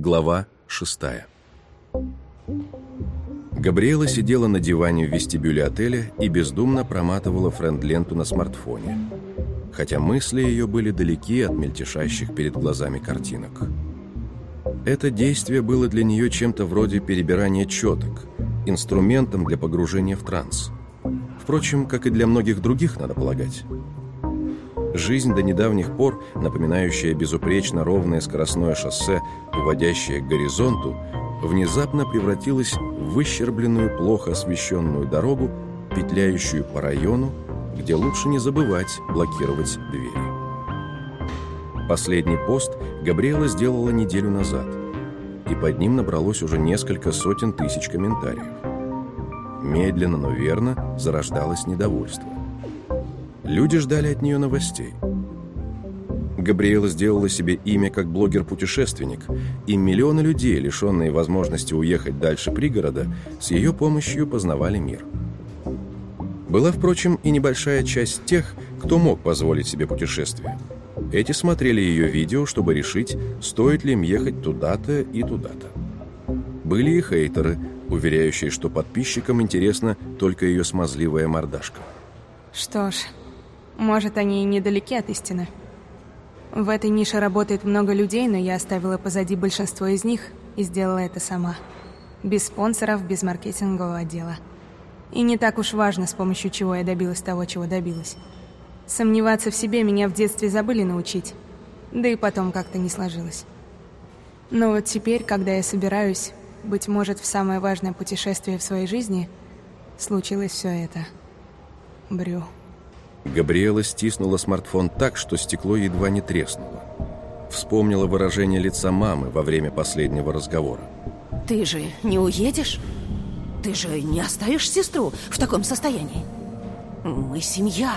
Глава шестая. Габриэла сидела на диване в вестибюле отеля и бездумно проматывала френд-ленту на смартфоне, хотя мысли ее были далеки от мельтешащих перед глазами картинок. Это действие было для нее чем-то вроде перебирания четок, инструментом для погружения в транс. Впрочем, как и для многих других, надо полагать. Жизнь до недавних пор, напоминающая безупречно ровное скоростное шоссе, уводящее к горизонту, внезапно превратилась в выщербленную, плохо освещенную дорогу, петляющую по району, где лучше не забывать блокировать двери. Последний пост Габриэла сделала неделю назад, и под ним набралось уже несколько сотен тысяч комментариев. Медленно, но верно зарождалось недовольство. Люди ждали от нее новостей. Габриэла сделала себе имя как блогер-путешественник, и миллионы людей, лишенные возможности уехать дальше пригорода, с ее помощью познавали мир. Была, впрочем, и небольшая часть тех, кто мог позволить себе путешествие. Эти смотрели ее видео, чтобы решить, стоит ли им ехать туда-то и туда-то. Были и хейтеры, уверяющие, что подписчикам интересна только ее смазливая мордашка. Что ж, может, они и недалеки от истины. В этой нише работает много людей, но я оставила позади большинство из них и сделала это сама. Без спонсоров, без маркетингового отдела. И не так уж важно, с помощью чего я добилась того, чего добилась. Сомневаться в себе меня в детстве забыли научить. Да и потом как-то не сложилось. Но вот теперь, когда я собираюсь, быть может, в самое важное путешествие в своей жизни, случилось все это. Брю. Габриэла стиснула смартфон так, что стекло едва не треснуло. Вспомнила выражение лица мамы во время последнего разговора. Ты же не уедешь? Ты же не оставишь сестру в таком состоянии? Мы семья.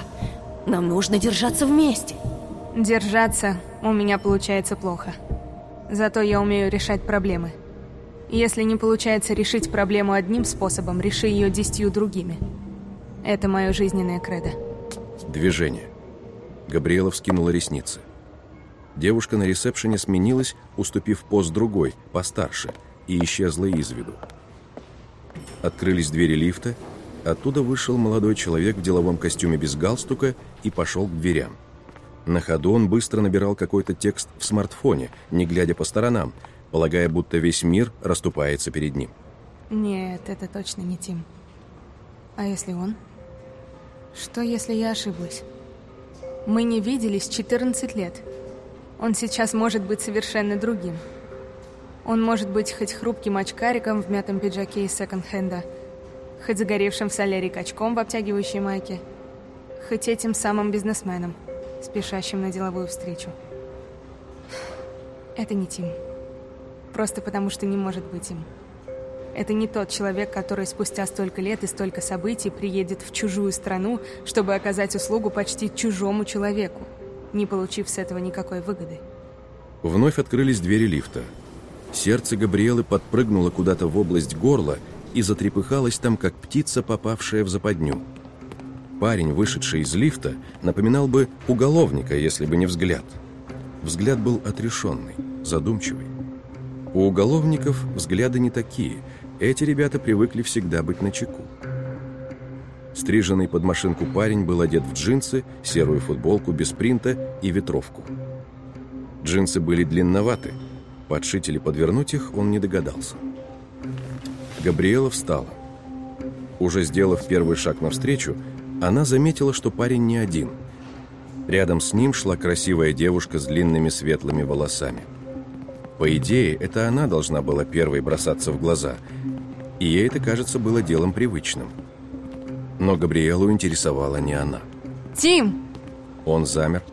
Нам нужно держаться вместе. Держаться у меня получается плохо. Зато я умею решать проблемы. Если не получается решить проблему одним способом, реши ее десятью другими. Это мое жизненное кредо. Движение. Габриэла вскинула ресницы. Девушка на ресепшене сменилась, уступив пост другой, постарше, и исчезла из виду. Открылись двери лифта, оттуда вышел молодой человек в деловом костюме без галстука и пошел к дверям. На ходу он быстро набирал какой-то текст в смартфоне, не глядя по сторонам, полагая, будто весь мир расступается перед ним. Нет, это точно не Тим. А если он? Что, если я ошиблась? Мы не виделись 14 лет. Он сейчас может быть совершенно другим. Он может быть хоть хрупким очкариком в мятом пиджаке из секонд-хенда, хоть загоревшим в солярии качком в обтягивающей майке, хоть этим самым бизнесменом, спешащим на деловую встречу. Это не Тим. Просто потому, что не может быть им. Это не тот человек, который спустя столько лет и столько событий приедет в чужую страну, чтобы оказать услугу почти чужому человеку, не получив с этого никакой выгоды. Вновь открылись двери лифта. Сердце Габриэлы подпрыгнуло куда-то в область горла и затрепыхалось там, как птица, попавшая в западню. Парень, вышедший из лифта, напоминал бы уголовника, если бы не взгляд. Взгляд был отрешенный, задумчивый. У уголовников взгляды не такие – эти ребята привыкли всегда быть на чеку. Стриженный под машинку парень был одет в джинсы, серую футболку без принта и ветровку. Джинсы были длинноваты. Подшить или подвернуть их он не догадался. Габриэла встала. Уже сделав первый шаг навстречу, она заметила, что парень не один. Рядом с ним шла красивая девушка с длинными светлыми волосами. По идее, это она должна была первой бросаться в глаза – и ей это, кажется, было делом привычным. Но Габриэлу интересовала не она. «Тим!» Он замер,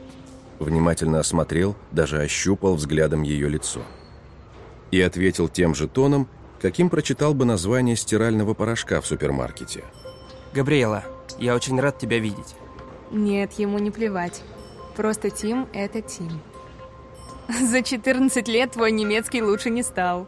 внимательно осмотрел, даже ощупал взглядом ее лицо. И ответил тем же тоном, каким прочитал бы название стирального порошка в супермаркете. «Габриэла, я очень рад тебя видеть». Нет, ему не плевать. Просто Тим — это Тим. За 14 лет твой немецкий лучше не стал.